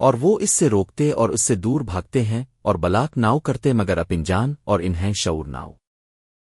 اور وہ اس سے روکتے اور اس سے دور بھاگتے ہیں اور بلاک ناؤ کرتے مگر اپنجان اور انہیں شعور ناؤ۔